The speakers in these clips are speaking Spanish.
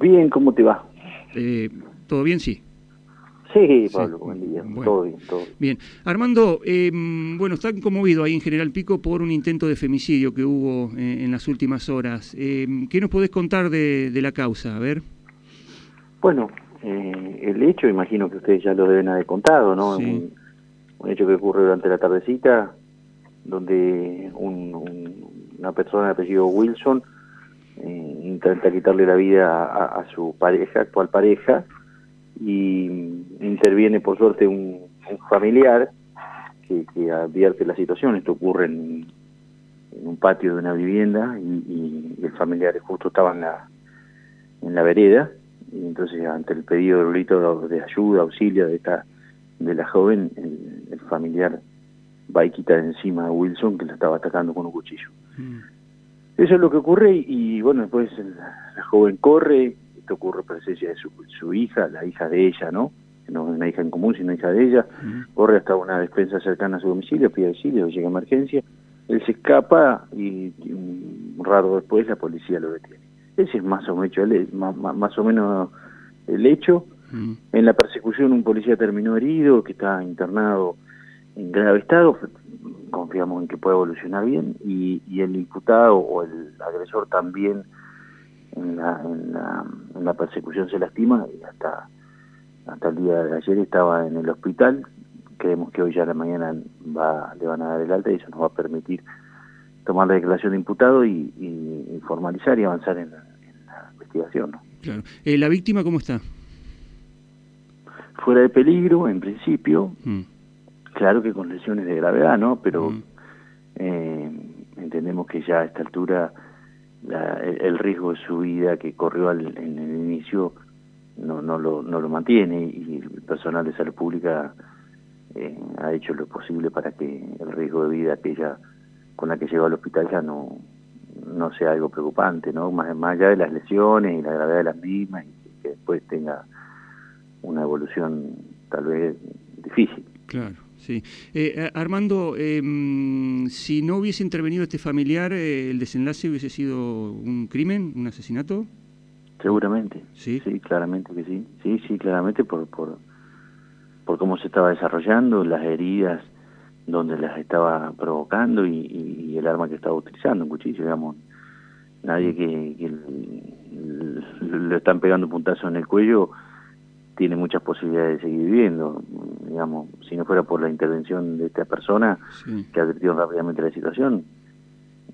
Bien, ¿cómo te va? Eh, ¿Todo bien? Sí. Sí, Pablo, buen día. Todo bien, todo bien. Armando, eh, bueno, está conmovido ahí en General Pico por un intento de femicidio que hubo eh, en las últimas horas. Eh, ¿Qué nos podés contar de, la causa? A ver. Bueno, el hecho, imagino que ustedes ya lo deben haber contado, ¿no? Un, hecho que ocurre durante la tardecita, donde una persona de apellido Wilson intenta quitarle la vida a, su pareja, actual pareja, y interviene por suerte un, familiar que, advierte la situación. Esto ocurre en, un patio de una vivienda y, el familiar justo estaba en la, vereda y entonces ante el pedido de grito de ayuda, auxilio de esta de la joven, el, familiar va y quita encima a Wilson que la estaba atacando con un cuchillo. Mm. Eso es lo que ocurre y, bueno, después la, joven corre, esto ocurre presencia de su, hija, la hija de ella, ¿no? No es una hija en común, sino hija de ella, corre hasta una despensa cercana a su domicilio, pide auxilio, llega a emergencia, él se escapa y, un rato después la policía lo detiene. Ese es más o menos el, más, o menos el hecho. En la persecución un policía terminó herido, que está internado en grave estado, confiamos en que pueda evolucionar bien y, el imputado o el agresor también en la, en la, persecución se lastima y hasta hasta el día de ayer estaba en el hospital creemos que hoy ya a la mañana va, le van a dar el alta y eso nos va a permitir tomar la declaración de imputado y, formalizar y avanzar en la, investigación. Claro. Eh, ¿La víctima cómo está? Fuera de peligro, en principio. Mm. Claro que con lesiones de gravedad, ¿no? Pero eh, entendemos que ya a esta altura el, riesgo de su vida que corrió en el inicio no, no, lo, no lo mantiene y el personal de salud pública eh, ha hecho lo posible para que el riesgo de vida que ella con la que llegó al hospital ya no no sea algo preocupante, ¿no? Más, más allá de las lesiones y la gravedad de las mismas y que después tenga una evolución tal vez difícil. Claro. Sí. Eh, Armando, em, si no hubiese intervenido este familiar, eh, ¿el desenlace hubiese sido un crimen, un asesinato? Seguramente. Sí. Sí, claramente que sí. Sí, sí, claramente por, por, por cómo se estaba desarrollando, las heridas donde las estaba provocando y, el arma que estaba utilizando, un cuchillo, digamos. Nadie que, que le están pegando puntazo en el cuello tiene muchas posibilidades de seguir viviendo. Digamos, si no fuera por la intervención de esta persona que advirtió rápidamente la situación,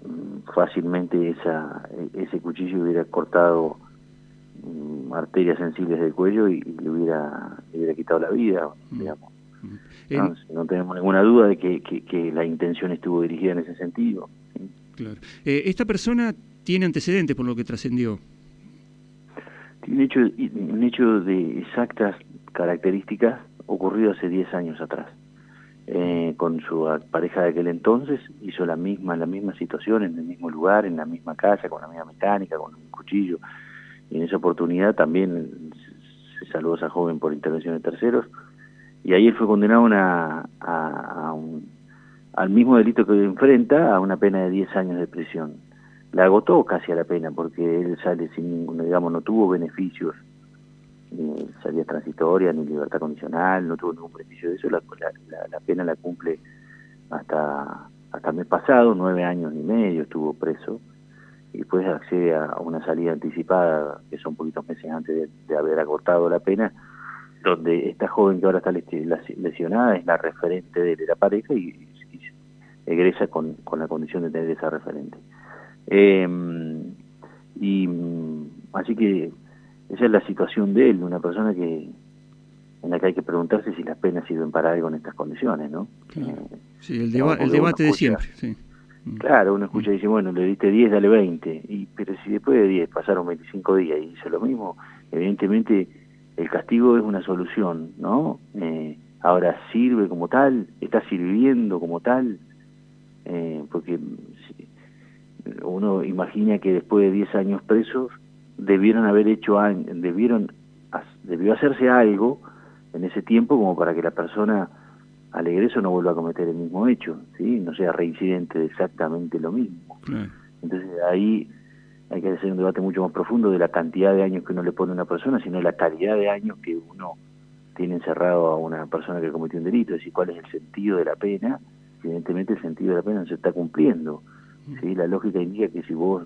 mm, fácilmente esa, ese cuchillo hubiera cortado mm, arterias sensibles del cuello y, le, hubiera, hubiera quitado la vida, mm. digamos. No, tenemos ninguna duda de que, que, la intención estuvo dirigida en ese sentido. Claro. Eh, ¿Esta persona tiene antecedentes por lo que trascendió? Un hecho, un hecho de exactas características ocurrido hace 10 años atrás. Eh, con su pareja de aquel entonces hizo la misma la misma situación en el mismo lugar en la misma casa con la misma mecánica con un cuchillo. Y en esa oportunidad también se salvó a esa joven por intervención de terceros. Y ahí él fue condenado a, a un, al mismo delito que enfrenta a una pena de 10 años de prisión la agotó casi a la pena porque él sale sin ningún, digamos, no tuvo beneficios, ni salida transitoria, ni libertad condicional, no tuvo ningún beneficio de eso, la, pena la cumple hasta, hasta el mes pasado, nueve años y medio estuvo preso, y después accede a una salida anticipada, que son poquitos meses antes de, haber agotado la pena, donde esta joven que ahora está lesionada es la referente de la pareja y, egresa con, con la condición de tener esa referente. Eh, y así que esa es la situación de él, una persona que en la que hay que preguntarse si las penas sirven para algo en estas condiciones, ¿no? Eh, sí, el, debate de siempre, sí. Mm. Claro, uno escucha y dice, bueno, le diste 10, dale 20, y, pero si después de 10 pasaron 25 días y hizo lo mismo, evidentemente el castigo es una solución, ¿no? Eh, ahora sirve como tal, está sirviendo como tal, eh, porque uno imagina que después de 10 años presos debieron haber hecho debieron debió hacerse algo en ese tiempo como para que la persona al egreso no vuelva a cometer el mismo hecho, ¿sí? no sea reincidente de exactamente lo mismo. Entonces ahí hay que hacer un debate mucho más profundo de la cantidad de años que uno le pone a una persona, sino la calidad de años que uno tiene encerrado a una persona que cometió un delito, es decir, cuál es el sentido de la pena. Evidentemente el sentido de la pena no se está cumpliendo. ¿Sí? La lógica indica que si vos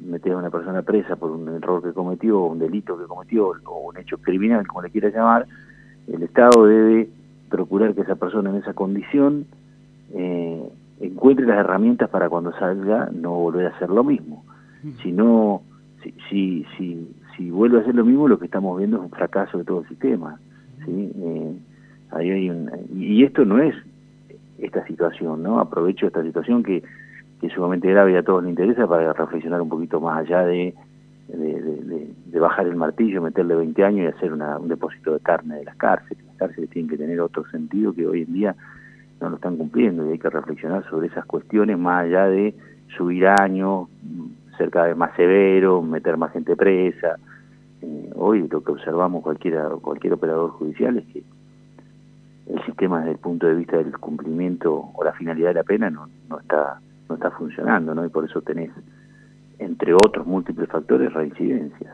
metes a una persona presa por un error que cometió, o un delito que cometió, o un hecho criminal, como le quieras llamar, el Estado debe procurar que esa persona en esa condición eh, encuentre las herramientas para cuando salga no volver a hacer lo mismo. Si no, si, si, si, si vuelve a hacer lo mismo, lo que estamos viendo es un fracaso de todo el sistema. ¿sí? Eh, ahí hay un, y esto no es esta situación, ¿no? Aprovecho esta situación que, que es sumamente grave y a todos les interesa para reflexionar un poquito más allá de, de, bajar el martillo, meterle 20 años y hacer una, un depósito de carne de las cárceles. Las cárceles tienen que tener otro sentido que hoy en día no lo están cumpliendo y hay que reflexionar sobre esas cuestiones más allá de subir años, ser cada vez más severo, meter más gente presa. Eh, hoy lo que observamos cualquiera, cualquier operador judicial es que el sistema desde el punto de vista del cumplimiento o la finalidad de la pena no, no está no está funcionando, ¿no? Y por eso tenés entre otros múltiples factores, reincidencias.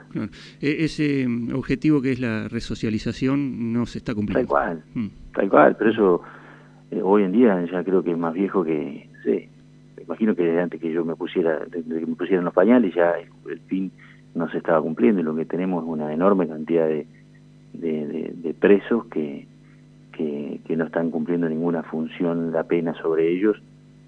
E-, ese mm, objetivo que es la resocialización no se está cumpliendo. Tal cual, mm. tal cual, pero eso eh, hoy en día ya creo que es más viejo que, sí, me imagino que desde antes que yo me pusiera, desde que me pusieran los pañales ya el, fin no se estaba cumpliendo y lo que tenemos es una enorme cantidad de, de, presos que, que, que, no están cumpliendo ninguna función la pena sobre ellos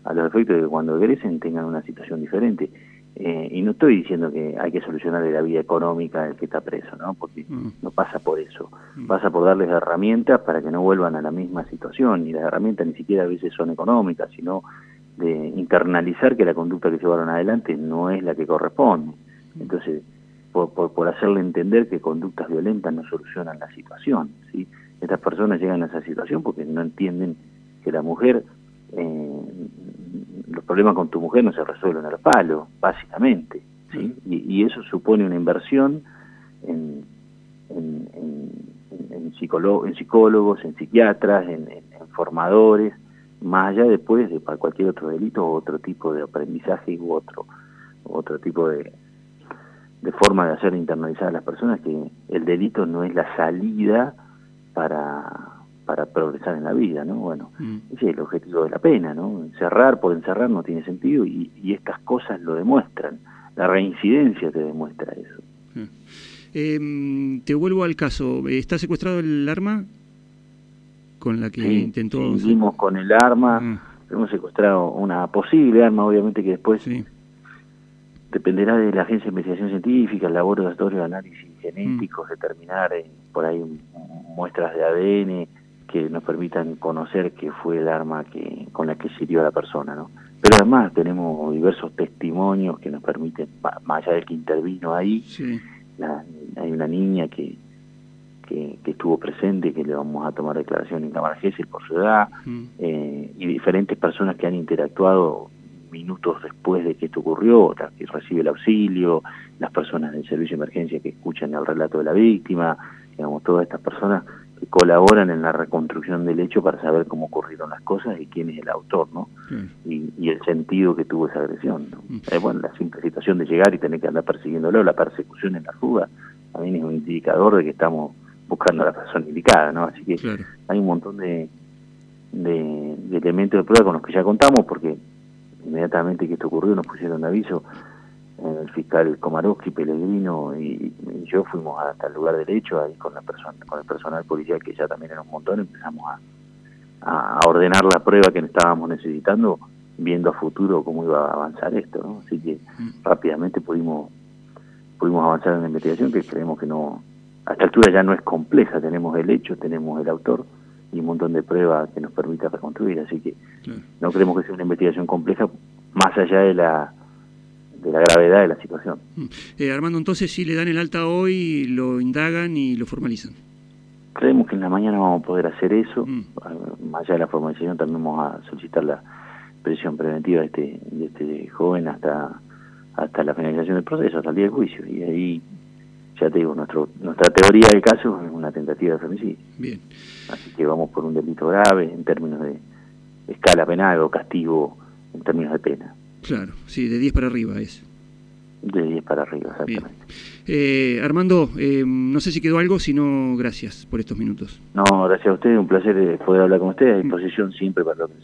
a los efectos de que cuando egresen tengan una situación diferente. Eh, y no estoy diciendo que hay que solucionarle la vida económica del que está preso, ¿no? Porque mm. no pasa por eso. Mm. Pasa por darles herramientas para que no vuelvan a la misma situación. Y las herramientas ni siquiera a veces son económicas, sino de internalizar que la conducta que llevaron adelante no es la que corresponde. Mm. Entonces, por, por, hacerle entender que conductas violentas no solucionan la situación. ¿sí? Estas personas llegan a esa situación porque no entienden que la mujer eh, problemas con tu mujer no se resuelven al palo, básicamente, ¿sí? Y, eso supone una inversión en, en, en, psicólogos, en psiquiatras, en, formadores, más allá después de para cualquier otro delito o otro tipo de aprendizaje u otro, otro tipo de, de forma de hacer internalizar a las personas, que el delito no es la salida para para progresar en la vida, ¿no? Bueno, mm. ese es el objetivo de la pena, ¿no? Encerrar por encerrar no tiene sentido y, estas cosas lo demuestran. La reincidencia te demuestra eso. Mm. Em, te vuelvo al caso. ¿Está secuestrado el arma con la que intentó...? Seguimos con el arma. Ah. Hemos secuestrado una posible arma, obviamente que después... Dependerá de la Agencia de Investigación Científica, el laboratorio de análisis genéticos, mm. determinar eh, por ahí muestras de ADN, que nos permitan conocer qué fue el arma que con la que sirvió a la persona, ¿no? Pero además tenemos diversos testimonios que nos permiten, más allá del que intervino ahí, hay una niña que, que, estuvo presente, que le vamos a tomar declaración en Cámara Gesell por su edad, mm. eh, y diferentes personas que han interactuado minutos después de que esto ocurrió, que recibe el auxilio, las personas del servicio de emergencia que escuchan el relato de la víctima, digamos, todas estas personas que colaboran en la reconstrucción del hecho para saber cómo ocurrieron las cosas y quién es el autor, ¿no? Y, el sentido que tuvo esa agresión, ¿no? Mm. Eh, bueno, la simple situación de llegar y tener que andar persiguiéndolo, la persecución en la fuga, también es un indicador de que estamos buscando a la persona indicada, ¿no? Así que hay un montón de, de, de elementos de prueba con los que ya contamos, porque inmediatamente que esto ocurrió nos pusieron aviso el fiscal Komarowski, Pellegrino y, yo fuimos hasta el lugar del hecho ahí con la persona, con el personal policial que ya también era un montón, empezamos a, ordenar la prueba que estábamos necesitando, viendo a futuro cómo iba a avanzar esto, ¿no? Así que mm. rápidamente pudimos pudimos avanzar en la investigación que creemos que no a esta altura ya no es compleja, tenemos el hecho, tenemos el autor y un montón de pruebas que nos permita reconstruir, así que no creemos que sea una investigación compleja más allá de la de la gravedad de la situación. Mm. Eh, Armando, entonces si le dan el alta hoy, lo indagan y lo formalizan. Creemos que en la mañana vamos a poder hacer eso. Mm. Más allá de la formalización también vamos a solicitar la presión preventiva de este, de este joven hasta hasta la finalización del proceso, hasta el día del juicio. Y ahí, ya te digo, nuestro, nuestra teoría del caso es una tentativa de femicidio. Bien. Así que vamos por un delito grave en términos de escala penal o castigo en términos de pena. Claro, sí, de 10 para arriba es. De 10 para arriba, exactamente. Eh, Armando, eh, no sé si quedó algo, si no, gracias por estos minutos. No, gracias a usted, un placer poder hablar con usted, a disposición siempre para lo que